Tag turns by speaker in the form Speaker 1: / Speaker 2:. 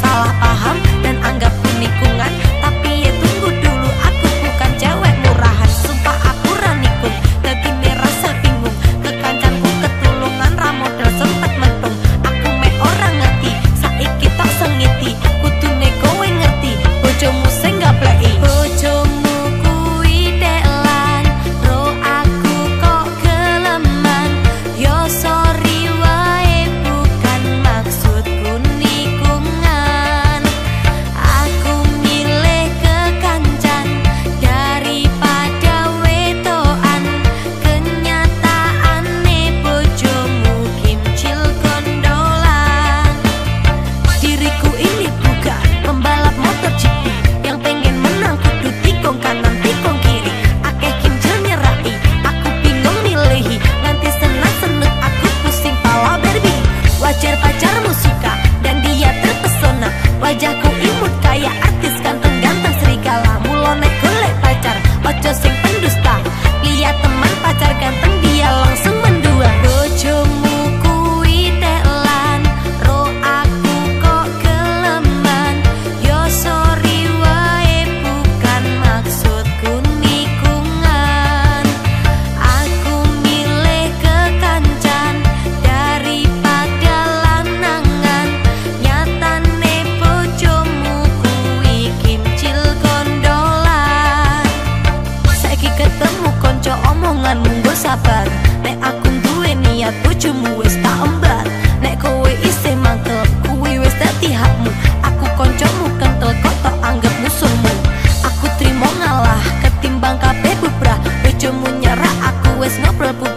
Speaker 1: salah paham. es no preocupa